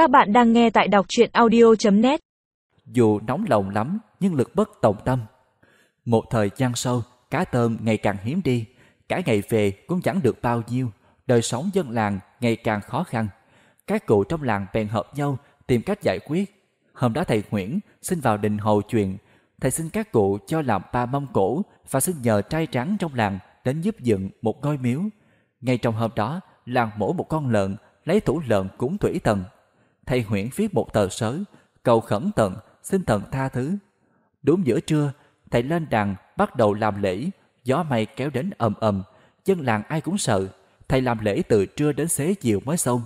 Các bạn đang nghe tại đọc truyện audio.net Dù nóng lòng lắm nhưng lực bất tòng tâm. Một thời gian sau, cá tôm ngày càng hiếm đi, cả ngày về cũng chẳng được bao nhiêu, đời sống dân làng ngày càng khó khăn. Các cụ trong làng bèn hợp nhau tìm cách giải quyết. Hôm đó thầy Nguyễn xin vào đình hầu chuyện, thầy xin các cụ cho làm ba mâm cổ và xin nhờ trai trắng trong làng đến giúp dựng một ngôi miếu. Ngay trong hôm đó, làng mổ một con lợn, lấy thủ lợn cúng thủy thần. Thầy Huyễn viết một tờ sớ, cầu khẩn tận, xin thần tha thứ. Đúng giữa trưa, thầy lên đàn bắt đầu làm lễ, gió mây kéo đến ầm ầm, dân làng ai cũng sợ. Thầy làm lễ từ trưa đến xế chiều mới xong.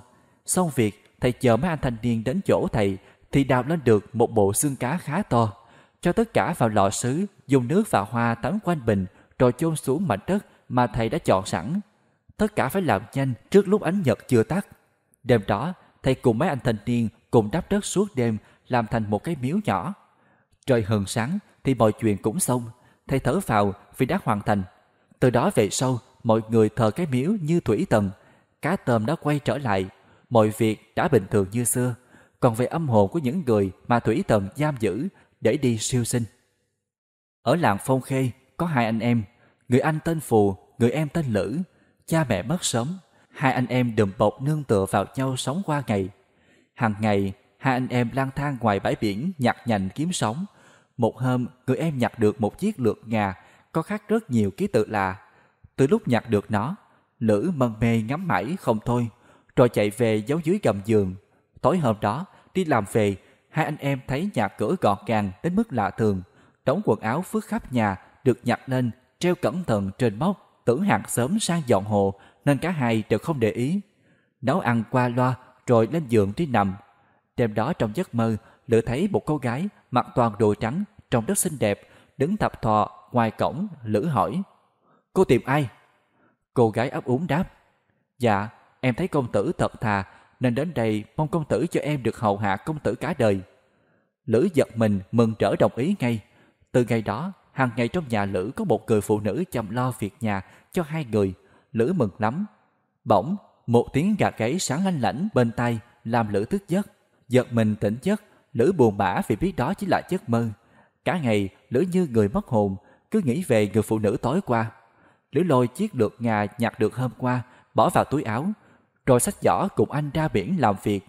Xong việc, thầy chờ mấy anh thanh niên đến chỗ thầy thì đào lên được một bộ xương cá khá to. Cho tất cả vào lọ sứ, dùng nước và hoa tắm quanh bình rồi chôn xuống mảnh đất mà thầy đã chọn sẵn. Tất cả phải làm nhanh trước lúc ánh nhật chưa tắt. Đêm đó, thầy cùng mấy anh thanh niên cùng đắp đất suốt đêm làm thành một cái miếu nhỏ. Trời hừng sáng thì mọi chuyện cũng xong, thầy thở vào vì đã hoàn thành. Từ đó về sau, mọi người thờ cái miếu như thủy tần, cá tôm đã quay trở lại, mọi việc đã bình thường như xưa. Còn về âm hồn của những người mà thủy tần giam giữ để đi siêu sinh. Ở làng Phong Khê có hai anh em, người anh tên Phù, người em tên Lữ. Cha mẹ mất sớm, hai anh em đùm bọc nương tựa vào nhau sống qua ngày. Hàng ngày, hai anh em lang thang ngoài bãi biển nhặt nhành kiếm sống. Một hôm, người em nhặt được một chiếc lược ngà có khắc rất nhiều ký tự lạ. Từ lúc nhặt được nó, Lữ mân mê ngắm mãi không thôi, rồi chạy về giấu dưới gầm giường. Tối hôm đó, đi làm về, hai anh em thấy nhà cửa gọn gàng đến mức lạ thường. Đống quần áo phước khắp nhà được nhặt lên, treo cẩn thận trên móc, tưởng hàng sớm sang dọn hồ nên cả hai đều không để ý. Nấu ăn qua loa rồi lên giường đi nằm. Đêm đó trong giấc mơ, Lữ thấy một cô gái mặc toàn đồ trắng, trông rất xinh đẹp, đứng thập thò ngoài cổng, Lữ hỏi. Cô tìm ai? Cô gái ấp úng đáp. Dạ, em thấy công tử thật thà, nên đến đây mong công tử cho em được hầu hạ công tử cả đời. Lữ giật mình mừng trở đồng ý ngay. Từ ngày đó, hàng ngày trong nhà Lữ có một người phụ nữ chăm lo việc nhà cho hai người. Lữ mừng lắm. Bỗng, một tiếng gà gáy sáng lanh lảnh bên tay làm Lữ thức giấc. Giật mình tỉnh giấc, Lữ buồn bã vì biết đó chỉ là giấc mơ. Cả ngày, Lữ như người mất hồn, cứ nghĩ về người phụ nữ tối qua. Lữ lôi chiếc lược ngà nhặt được hôm qua, bỏ vào túi áo, rồi xách giỏ cùng anh ra biển làm việc.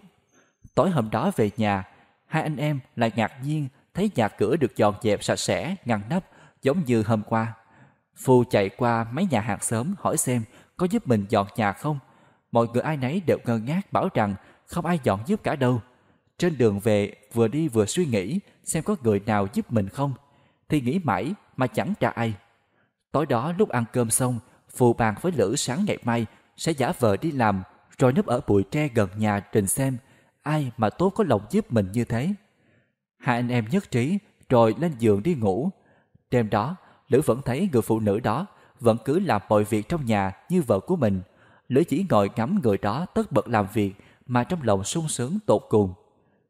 Tối hôm đó về nhà, hai anh em lại ngạc nhiên thấy nhà cửa được dọn dẹp sạch sẽ, ngăn nắp, giống như hôm qua. Phu chạy qua mấy nhà hàng xóm hỏi xem có giúp mình dọn nhà không. Mọi người ai nấy đều ngơ ngác bảo rằng không ai dọn giúp cả đâu. Trên đường về vừa đi vừa suy nghĩ xem có người nào giúp mình không. Thì nghĩ mãi mà chẳng ra ai. Tối đó lúc ăn cơm xong, Phù bàn với Lữ sáng ngày mai sẽ giả vờ đi làm rồi núp ở bụi tre gần nhà trình xem ai mà tốt có lòng giúp mình như thế. Hai anh em nhất trí rồi lên giường đi ngủ. Đêm đó, Lữ vẫn thấy người phụ nữ đó vẫn cứ làm mọi việc trong nhà như vợ của mình. Lữ chỉ ngồi ngắm người đó tất bật làm việc mà trong lòng sung sướng tột cùng.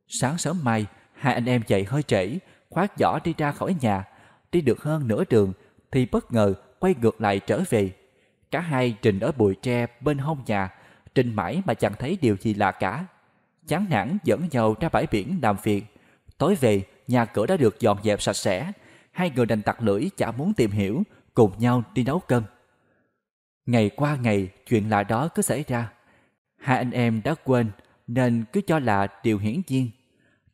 Sáng sớm mai, hai anh em dậy hơi trễ, khoác giỏ đi ra khỏi nhà. Đi được hơn nửa đường thì bất ngờ quay ngược lại trở về. Cả hai trình ở bụi tre bên hông nhà, trình mãi mà chẳng thấy điều gì lạ cả. Chán nản dẫn nhau ra bãi biển làm việc. Tối về, nhà cửa đã được dọn dẹp sạch sẽ. Hai người đành tặc lưỡi chả muốn tìm hiểu, cùng nhau đi nấu cơm. Ngày qua ngày, chuyện lạ đó cứ xảy ra. Hai anh em đã quên nên cứ cho là điều hiển nhiên.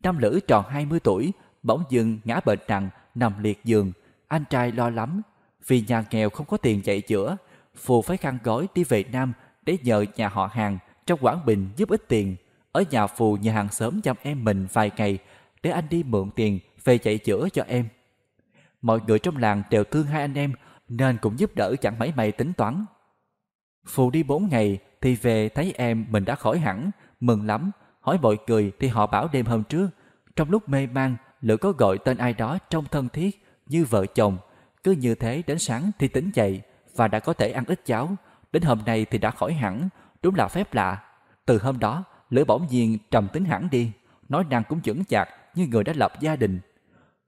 Năm Lữ tròn 20 tuổi, bỗng dưng ngã bệnh nặng, nằm liệt giường. Anh trai lo lắm, vì nhà nghèo không có tiền chạy chữa. Phù phải khăn gói đi về Nam để nhờ nhà họ hàng trong Quảng Bình giúp ít tiền. Ở nhà Phù nhà hàng xóm chăm em mình vài ngày để anh đi mượn tiền về chạy chữa cho em. Mọi người trong làng đều thương hai anh em nên cũng giúp đỡ chẳng mấy mày tính toán. Phù đi bốn ngày thì về thấy em mình đã khỏi hẳn, mừng lắm. Hỏi mọi người thì họ bảo đêm hôm trước, trong lúc mê man, Lữ có gọi tên ai đó trong thân thiết như vợ chồng. Cứ như thế đến sáng thì tỉnh dậy và đã có thể ăn ít cháo. Đến hôm nay thì đã khỏi hẳn, đúng là phép lạ. Từ hôm đó, Lữ bỗng nhiên trầm tính hẳn đi, nói năng cũng chững chạc như người đã lập gia đình.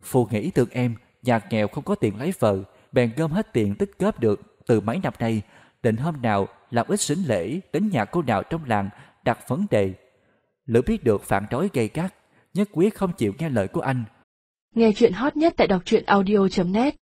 Phù nghĩ thương em, nhà nghèo không có tiền lấy vợ, bèn gom hết tiền tích góp được từ mấy năm nay, định hôm nào làm ít sính lễ đến nhà cô nào trong làng đặt vấn đề. Lữ biết được phản đối gay gắt, nhất quyết không chịu nghe lời của anh. Nghe chuyện hot nhất tại đọc truyện audio.net